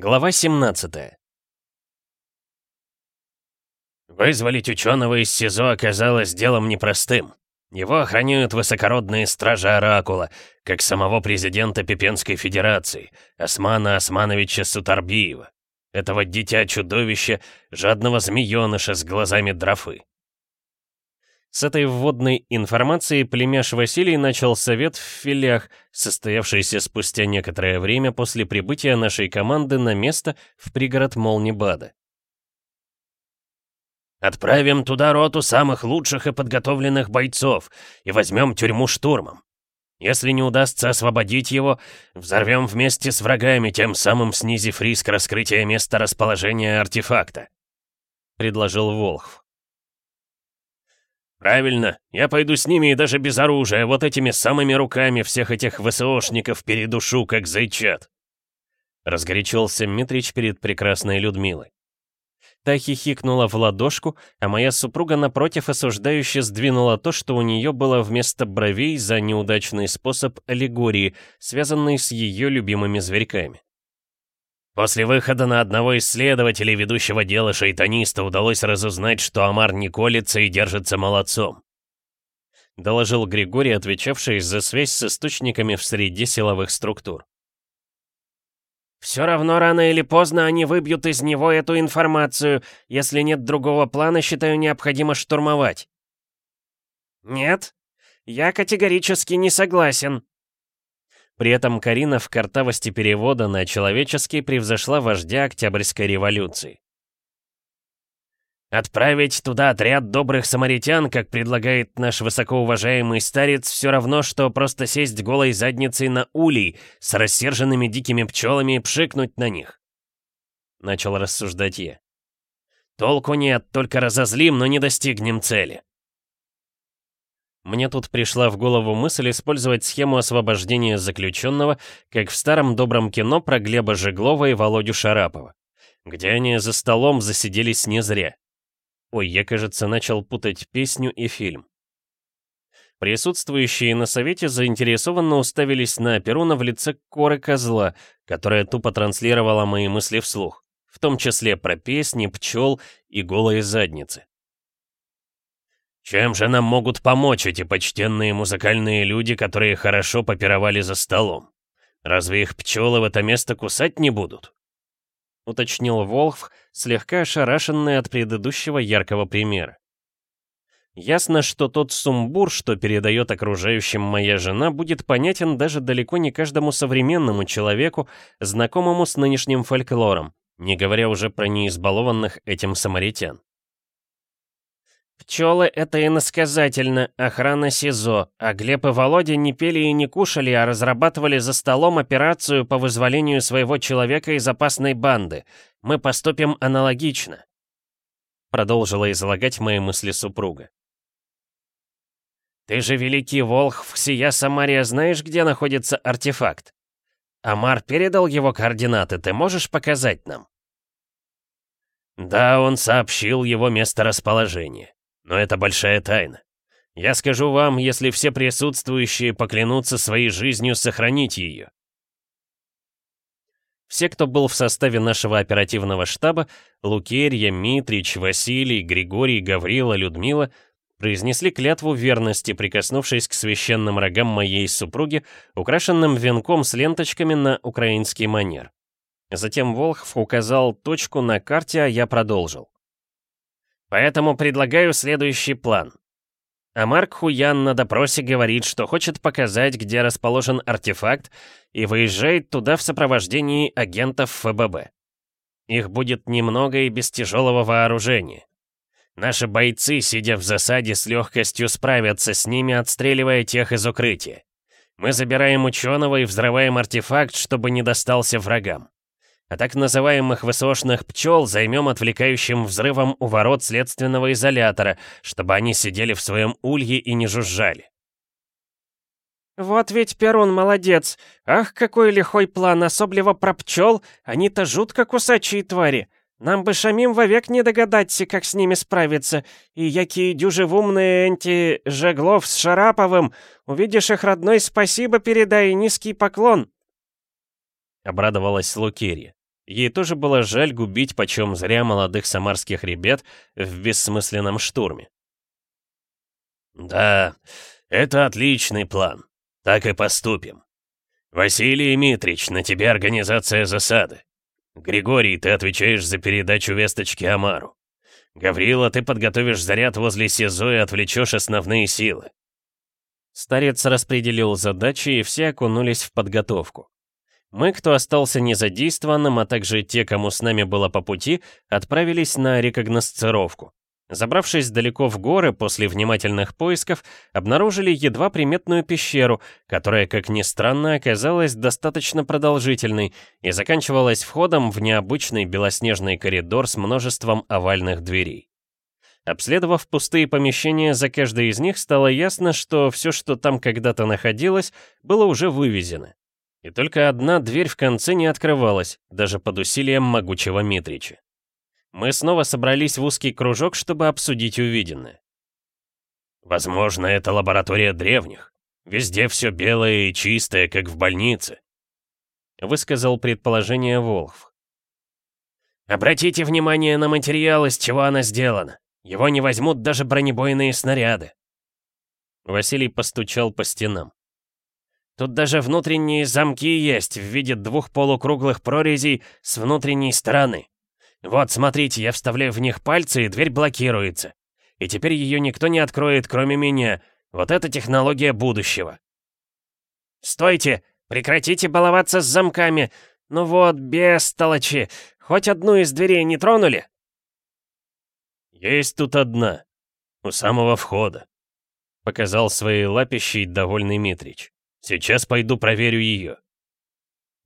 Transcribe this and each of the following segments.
Глава 17 Вызволить ученого из СИЗО оказалось делом непростым. Его охраняют высокородные стражи Оракула, как самого президента Пипенской Федерации, Османа Османовича Сутарбиева, этого дитя-чудовища, жадного змееныша с глазами дрофы. С этой вводной информацией племяш Василий начал совет в филях, состоявшийся спустя некоторое время после прибытия нашей команды на место в пригород Молнибада. «Отправим туда роту самых лучших и подготовленных бойцов и возьмем тюрьму штурмом. Если не удастся освободить его, взорвем вместе с врагами, тем самым снизив риск раскрытия места расположения артефакта», — предложил Волхв. «Правильно, я пойду с ними и даже без оружия, вот этими самыми руками всех этих ВСОшников передушу, как зайчат!» Разгорячился Митрич перед прекрасной Людмилой. Та хихикнула в ладошку, а моя супруга напротив осуждающе сдвинула то, что у нее было вместо бровей за неудачный способ аллегории, связанный с ее любимыми зверьками. После выхода на одного исследователя, ведущего дело шайтаниста, удалось разузнать, что Амар не колется и держится молодцом. Доложил Григорий, отвечавший за связь с источниками в среде силовых структур. «Все равно рано или поздно они выбьют из него эту информацию. Если нет другого плана, считаю необходимо штурмовать». «Нет, я категорически не согласен», при этом Карина в картавости перевода на человеческий превзошла вождя Октябрьской революции. Отправить туда отряд добрых самаритян, как предлагает наш высокоуважаемый старец, все равно, что просто сесть голой задницей на улей с рассерженными дикими пчелами и пшикнуть на них. Начал рассуждать я. Толку нет, только разозлим, но не достигнем цели. Мне тут пришла в голову мысль использовать схему освобождения заключенного, как в старом добром кино про Глеба Жеглова и Володю Шарапова, где они за столом засиделись не зря. Ой, я, кажется, начал путать песню и фильм. Присутствующие на совете заинтересованно уставились на Перуна в лице коры козла, которая тупо транслировала мои мысли вслух, в том числе про песни, пчел и голые задницы. Чем же нам могут помочь эти почтенные музыкальные люди, которые хорошо попировали за столом? Разве их пчелы в это место кусать не будут? Уточнил Волхв, слегка ошарашенный от предыдущего яркого примера. Ясно, что тот сумбур, что передает окружающим моя жена, будет понятен даже далеко не каждому современному человеку, знакомому с нынешним фольклором, не говоря уже про неизбалованных этим самаритян. Пчелы — это иносказательно, охрана СИЗО, а Глеб и Володя не пели и не кушали, а разрабатывали за столом операцию по вызволению своего человека из опасной банды. Мы поступим аналогично. Продолжила излагать мои мысли супруга. Ты же великий волх всея Самария знаешь, где находится артефакт? Амар передал его координаты, ты можешь показать нам? Да, он сообщил его месторасположение. Но это большая тайна. Я скажу вам, если все присутствующие поклянутся своей жизнью сохранить ее. Все, кто был в составе нашего оперативного штаба, Лукерья, Митрич, Василий, Григорий, Гаврила, Людмила, произнесли клятву верности, прикоснувшись к священным рогам моей супруги, украшенным венком с ленточками на украинский манер. Затем Волхв указал точку на карте, а я продолжил. Поэтому предлагаю следующий план. А Марк Хуян на допросе говорит, что хочет показать, где расположен артефакт, и выезжает туда в сопровождении агентов ФББ. Их будет немного и без тяжелого вооружения. Наши бойцы, сидя в засаде, с легкостью справятся с ними, отстреливая тех из укрытия. Мы забираем ученого и взрываем артефакт, чтобы не достался врагам а так называемых ВСОшных пчел займем отвлекающим взрывом у ворот следственного изолятора, чтобы они сидели в своем улье и не жужжали. «Вот ведь Перун молодец! Ах, какой лихой план, особливо про пчел! Они-то жутко кусачие твари! Нам бы шамим вовек не догадаться, как с ними справиться, и якие дюжи умные энти Жеглов с Шараповым! Увидишь их, родной, спасибо передай и низкий поклон!» Обрадовалась Лукерья. Ей тоже было жаль губить почем зря молодых самарских ребят в бессмысленном штурме. «Да, это отличный план. Так и поступим. Василий Митрич, на тебе организация засады. Григорий, ты отвечаешь за передачу весточки Амару. Гаврила, ты подготовишь заряд возле СИЗО и отвлечешь основные силы. Старец распределил задачи, и все окунулись в подготовку. Мы, кто остался незадействованным, а также те, кому с нами было по пути, отправились на рекогносцировку. Забравшись далеко в горы, после внимательных поисков, обнаружили едва приметную пещеру, которая, как ни странно, оказалась достаточно продолжительной и заканчивалась входом в необычный белоснежный коридор с множеством овальных дверей. Обследовав пустые помещения за каждой из них, стало ясно, что все, что там когда-то находилось, было уже вывезено. И только одна дверь в конце не открывалась, даже под усилием могучего Митрича. Мы снова собрались в узкий кружок, чтобы обсудить увиденное. «Возможно, это лаборатория древних. Везде все белое и чистое, как в больнице», — высказал предположение Волхв. «Обратите внимание на материал, из чего она сделана. Его не возьмут даже бронебойные снаряды». Василий постучал по стенам. Тут даже внутренние замки есть в виде двух полукруглых прорезей с внутренней стороны. Вот, смотрите, я вставляю в них пальцы, и дверь блокируется. И теперь ее никто не откроет, кроме меня. Вот это технология будущего. Стойте! Прекратите баловаться с замками! Ну вот, бестолочи! Хоть одну из дверей не тронули? Есть тут одна. У самого входа. Показал своей лапищей довольный Митрич. Сейчас пойду проверю ее.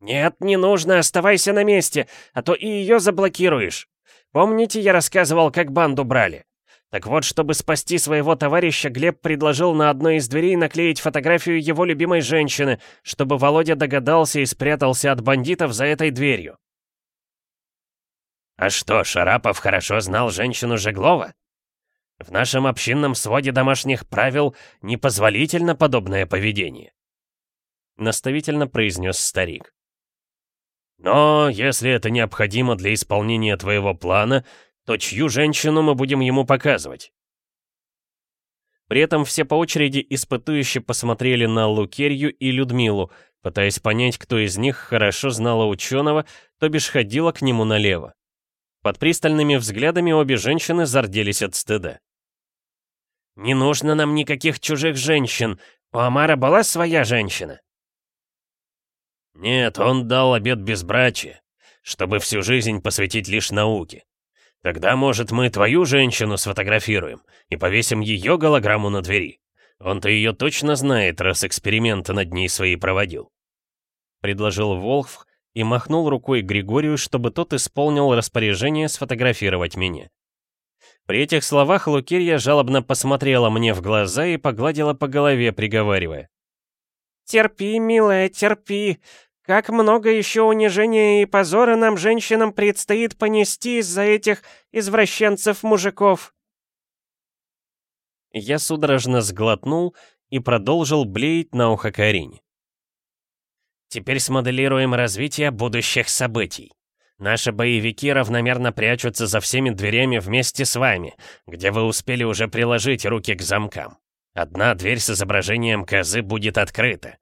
«Нет, не нужно, оставайся на месте, а то и ее заблокируешь. Помните, я рассказывал, как банду брали? Так вот, чтобы спасти своего товарища, Глеб предложил на одной из дверей наклеить фотографию его любимой женщины, чтобы Володя догадался и спрятался от бандитов за этой дверью». «А что, Шарапов хорошо знал женщину Жеглова?» В нашем общинном своде домашних правил непозволительно подобное поведение. Наставительно произнес старик. Но если это необходимо для исполнения твоего плана, то чью женщину мы будем ему показывать?» При этом все по очереди испытующе посмотрели на Лукерью и Людмилу, пытаясь понять, кто из них хорошо знала ученого, то бишь ходила к нему налево. Под пристальными взглядами обе женщины зарделись от стыда. «Не нужно нам никаких чужих женщин. У Амара была своя женщина?» Нет, он дал обет безбрачия, чтобы всю жизнь посвятить лишь науке. Тогда, может, мы твою женщину сфотографируем и повесим ее голограмму на двери. Он-то ее точно знает, раз эксперименты над ней свои проводил. Предложил Волхв и махнул рукой Григорию, чтобы тот исполнил распоряжение сфотографировать меня. При этих словах Лукерья жалобно посмотрела мне в глаза и погладила по голове, приговаривая. «Терпи, милая, терпи. Как много еще унижения и позора нам, женщинам, предстоит понести из-за этих извращенцев-мужиков!» Я судорожно сглотнул и продолжил блеять на ухо Карине. «Теперь смоделируем развитие будущих событий. Наши боевики равномерно прячутся за всеми дверями вместе с вами, где вы успели уже приложить руки к замкам. Одна дверь с изображением козы будет открыта.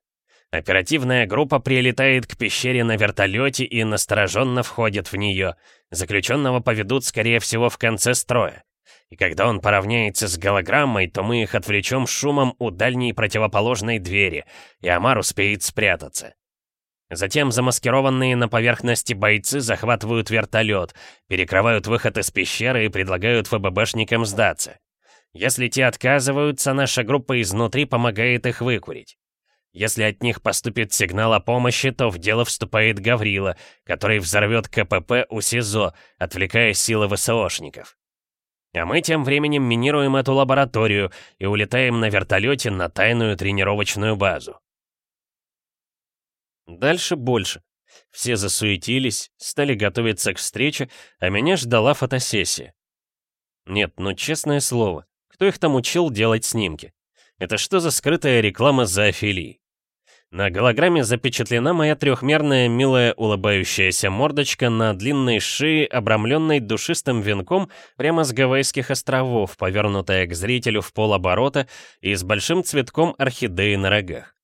Оперативная группа прилетает к пещере на вертолете и настороженно входит в нее. Заключенного поведут, скорее всего, в конце строя. И когда он поравняется с голограммой, то мы их отвлечем шумом у дальней противоположной двери, и Амар успеет спрятаться. Затем замаскированные на поверхности бойцы захватывают вертолет, перекрывают выход из пещеры и предлагают ФББшникам сдаться. Если те отказываются, наша группа изнутри помогает их выкурить. Если от них поступит сигнал о помощи, то в дело вступает Гаврила, который взорвет КПП у СИЗО, отвлекая силы ВСОшников. А мы тем временем минируем эту лабораторию и улетаем на вертолете на тайную тренировочную базу. Дальше больше. Все засуетились, стали готовиться к встрече, а меня ждала фотосессия. Нет, ну честное слово, кто их там учил делать снимки? Это что за скрытая реклама зоофилии? На голограмме запечатлена моя трехмерная милая улыбающаяся мордочка на длинной шее, обрамленной душистым венком прямо с Гавайских островов, повернутая к зрителю в полоборота и с большим цветком орхидеи на рогах.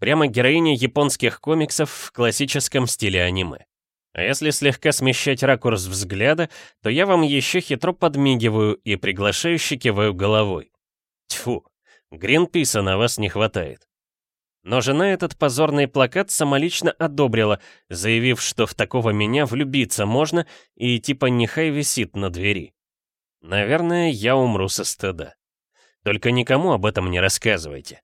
Прямо героиня японских комиксов в классическом стиле аниме. А если слегка смещать ракурс взгляда, то я вам еще хитро подмигиваю и приглашающе киваю головой. Тьфу, Гринписа на вас не хватает. Но жена этот позорный плакат самолично одобрила, заявив, что в такого меня влюбиться можно и типа нехай висит на двери. Наверное, я умру со стыда. Только никому об этом не рассказывайте.